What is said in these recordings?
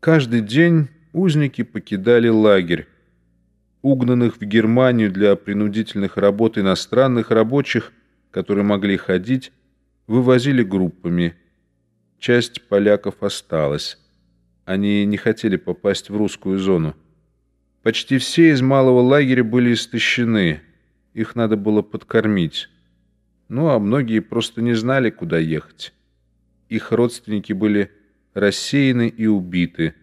Каждый день узники покидали лагерь. Угнанных в Германию для принудительных работ иностранных рабочих, которые могли ходить, вывозили группами. Часть поляков осталась. Они не хотели попасть в русскую зону. Почти все из малого лагеря были истощены. Их надо было подкормить. Ну, а многие просто не знали, куда ехать. Их родственники были рассеяны и убиты.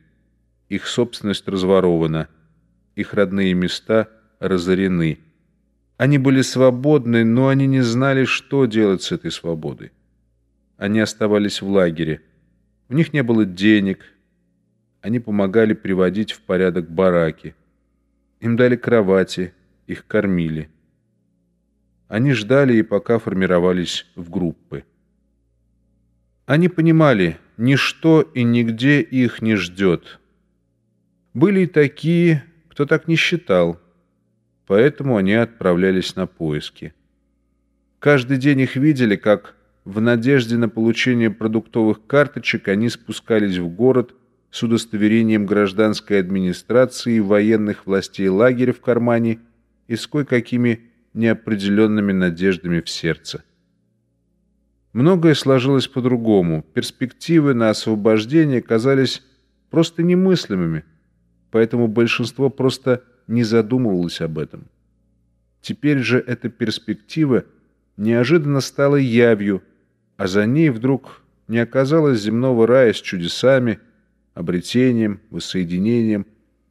Их собственность разворована. Их родные места разорены. Они были свободны, но они не знали, что делать с этой свободой. Они оставались в лагере. У них не было денег. Они помогали приводить в порядок бараки. Им дали кровати, их кормили. Они ждали и пока формировались в группы. Они понимали, ничто и нигде их не ждет. Были и такие, кто так не считал, поэтому они отправлялись на поиски. Каждый день их видели, как в надежде на получение продуктовых карточек они спускались в город с удостоверением гражданской администрации и военных властей лагеря в кармане и с кое-какими неопределенными надеждами в сердце. Многое сложилось по-другому. Перспективы на освобождение казались просто немыслимыми, поэтому большинство просто не задумывалось об этом. Теперь же эта перспектива неожиданно стала явью, а за ней вдруг не оказалось земного рая с чудесами, обретением, воссоединением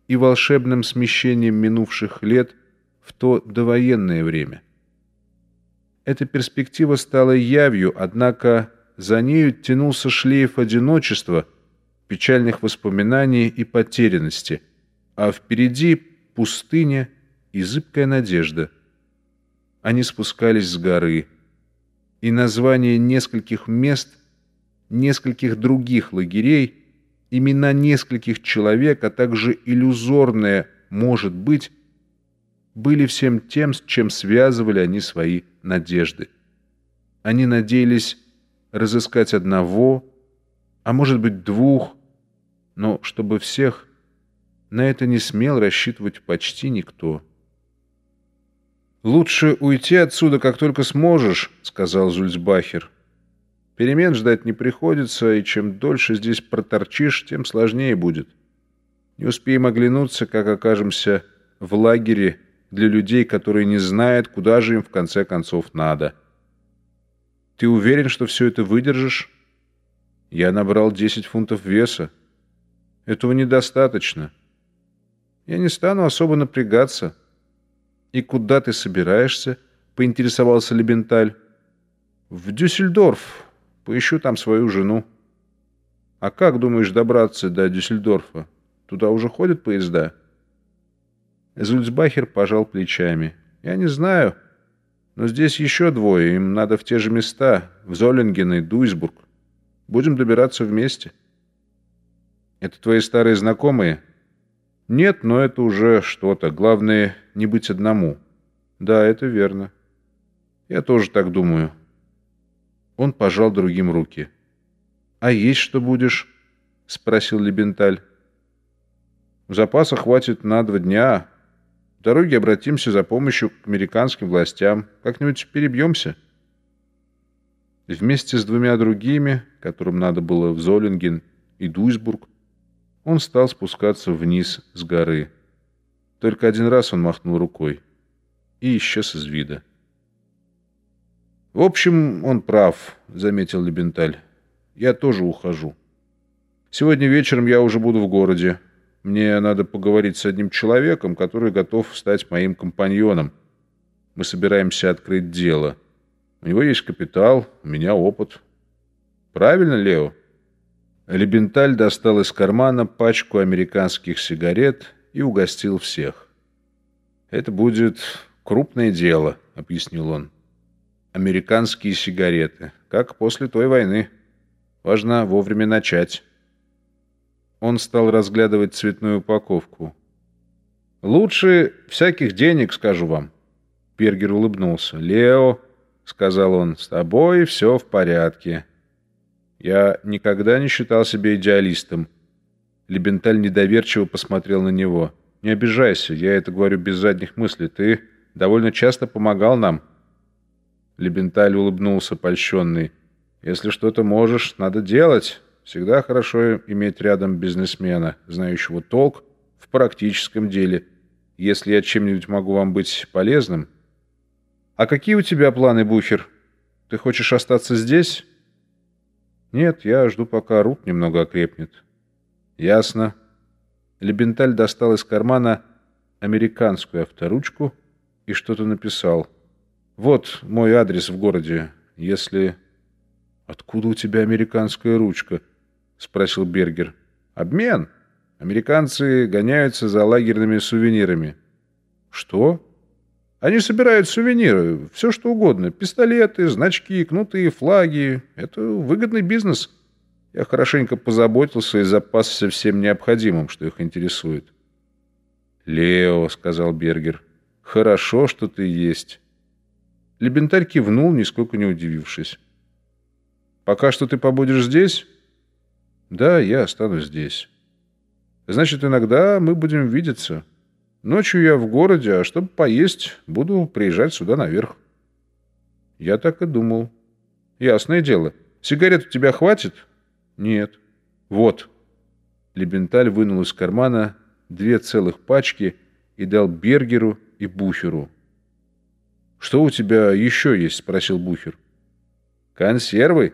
и волшебным смещением минувших лет – в то довоенное время. Эта перспектива стала явью, однако за нею тянулся шлейф одиночества, печальных воспоминаний и потерянности, а впереди пустыня и зыбкая надежда. Они спускались с горы, и название нескольких мест, нескольких других лагерей, имена нескольких человек, а также иллюзорное «может быть» были всем тем, с чем связывали они свои надежды. Они надеялись разыскать одного, а может быть двух, но чтобы всех, на это не смел рассчитывать почти никто. «Лучше уйти отсюда, как только сможешь», — сказал Зульцбахер. «Перемен ждать не приходится, и чем дольше здесь проторчишь, тем сложнее будет. Не успеем оглянуться, как окажемся в лагере для людей, которые не знают, куда же им в конце концов надо. Ты уверен, что все это выдержишь? Я набрал 10 фунтов веса. Этого недостаточно. Я не стану особо напрягаться. И куда ты собираешься? Поинтересовался Лебенталь. В Дюссельдорф. Поищу там свою жену. А как думаешь добраться до Дюссельдорфа? Туда уже ходят поезда? — Зульцбахер пожал плечами. «Я не знаю, но здесь еще двое, им надо в те же места, в Золлинген и Дуйсбург. Будем добираться вместе». «Это твои старые знакомые?» «Нет, но это уже что-то. Главное, не быть одному». «Да, это верно. Я тоже так думаю». Он пожал другим руки. «А есть что будешь?» — спросил Лебенталь. «Запаса хватит на два дня, дороге обратимся за помощью к американским властям. Как-нибудь перебьемся. Вместе с двумя другими, которым надо было в Золинген и Дуйсбург, он стал спускаться вниз с горы. Только один раз он махнул рукой и исчез из вида. «В общем, он прав», — заметил Лебенталь. «Я тоже ухожу. Сегодня вечером я уже буду в городе. Мне надо поговорить с одним человеком, который готов стать моим компаньоном. Мы собираемся открыть дело. У него есть капитал, у меня опыт. Правильно, Лео?» Лебенталь достал из кармана пачку американских сигарет и угостил всех. «Это будет крупное дело», — объяснил он. «Американские сигареты, как после той войны. Важно вовремя начать». Он стал разглядывать цветную упаковку. «Лучше всяких денег, скажу вам». Пергер улыбнулся. «Лео», — сказал он, — «с тобой все в порядке». Я никогда не считал себя идеалистом. Лебенталь недоверчиво посмотрел на него. «Не обижайся, я это говорю без задних мыслей. Ты довольно часто помогал нам». Лебенталь улыбнулся, польщенный. «Если что-то можешь, надо делать. Всегда хорошо иметь рядом бизнесмена, знающего толк в практическом деле. Если я чем-нибудь могу вам быть полезным...» «А какие у тебя планы, Бухер? Ты хочешь остаться здесь?» «Нет, я жду, пока Рут немного окрепнет». «Ясно». Лебенталь достал из кармана американскую авторучку и что-то написал. «Вот мой адрес в городе, если...» «Откуда у тебя американская ручка?» — спросил Бергер. «Обмен. Американцы гоняются за лагерными сувенирами». «Что?» «Они собирают сувениры, все что угодно. Пистолеты, значки, кнутые флаги. Это выгодный бизнес». Я хорошенько позаботился и запасся всем необходимым, что их интересует. «Лео», — сказал Бергер, — «хорошо, что ты есть». Лебентарь кивнул, нисколько не удивившись. «Пока что ты побудешь здесь?» «Да, я останусь здесь». «Значит, иногда мы будем видеться. Ночью я в городе, а чтобы поесть, буду приезжать сюда наверх». «Я так и думал». «Ясное дело. Сигарет у тебя хватит?» «Нет». «Вот». Лебенталь вынул из кармана две целых пачки и дал Бергеру и Бухеру. «Что у тебя еще есть?» — спросил Бухер. «Консервы?»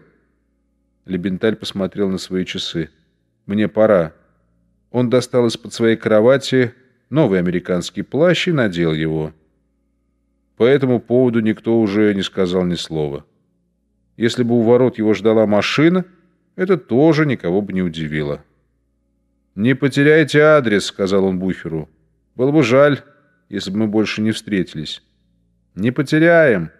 Лебенталь посмотрел на свои часы. «Мне пора». Он достал из-под своей кровати новый американский плащ и надел его. По этому поводу никто уже не сказал ни слова. Если бы у ворот его ждала машина, это тоже никого бы не удивило. «Не потеряйте адрес», — сказал он Бухеру. «Было бы жаль, если бы мы больше не встретились». «Не потеряем».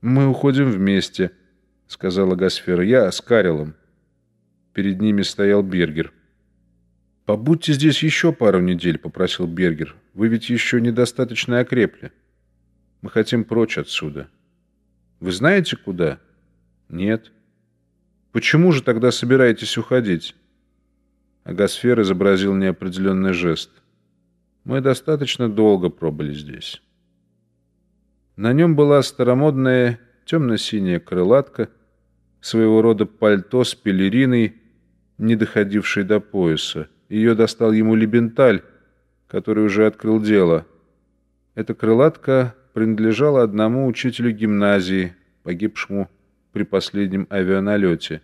«Мы уходим вместе», — сказала Гасфера. «Я с Карелом». Перед ними стоял Бергер. «Побудьте здесь еще пару недель», — попросил Бергер. «Вы ведь еще недостаточно окрепли. Мы хотим прочь отсюда». «Вы знаете, куда?» «Нет». «Почему же тогда собираетесь уходить?» Агосфер изобразил неопределенный жест. «Мы достаточно долго пробыли здесь». На нем была старомодная темно-синяя крылатка, своего рода пальто с пелериной, не доходившей до пояса. Ее достал ему Лебенталь, который уже открыл дело. Эта крылатка принадлежала одному учителю гимназии, погибшему при последнем авианалете.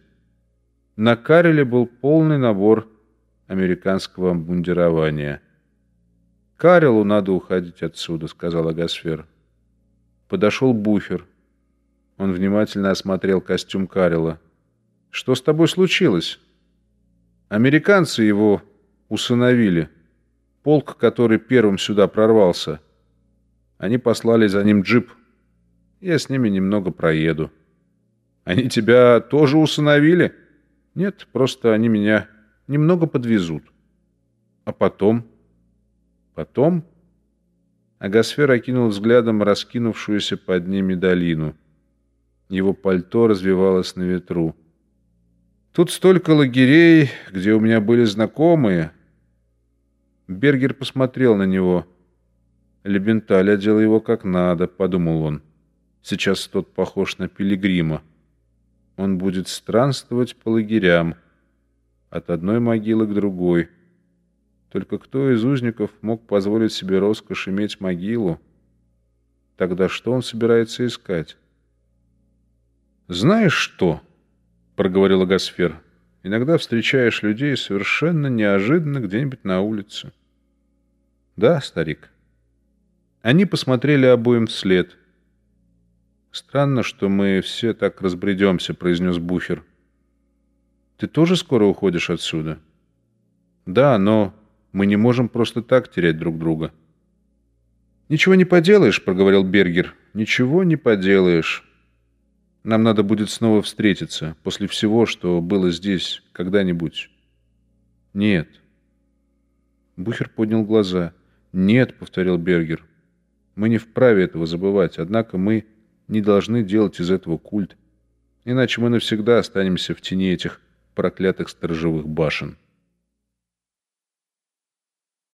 На Кареле был полный набор американского обмундирования. «Карелу надо уходить отсюда», — сказал Агасфер. Подошел буфер. Он внимательно осмотрел костюм Карела. «Что с тобой случилось?» «Американцы его усыновили. Полк, который первым сюда прорвался. Они послали за ним джип. Я с ними немного проеду». «Они тебя тоже усыновили?» «Нет, просто они меня немного подвезут. А потом? Потом? Агасфер окинул взглядом раскинувшуюся под ними долину. Его пальто развивалось на ветру. Тут столько лагерей, где у меня были знакомые. Бергер посмотрел на него. Лебенталь одел его как надо, подумал он. Сейчас тот похож на пилигрима. Он будет странствовать по лагерям от одной могилы к другой. Только кто из узников мог позволить себе роскошь иметь могилу? Тогда что он собирается искать? «Знаешь что?» — проговорил Агасфер. «Иногда встречаешь людей совершенно неожиданно где-нибудь на улице». «Да, старик». Они посмотрели обоим вслед. «Странно, что мы все так разбредемся», — произнес Бухер. Ты тоже скоро уходишь отсюда? Да, но мы не можем просто так терять друг друга. Ничего не поделаешь, проговорил Бергер. Ничего не поделаешь. Нам надо будет снова встретиться после всего, что было здесь когда-нибудь. Нет. Бухер поднял глаза. Нет, повторил Бергер. Мы не вправе этого забывать, однако мы не должны делать из этого культ. Иначе мы навсегда останемся в тени этих проклятых сторожевых башен.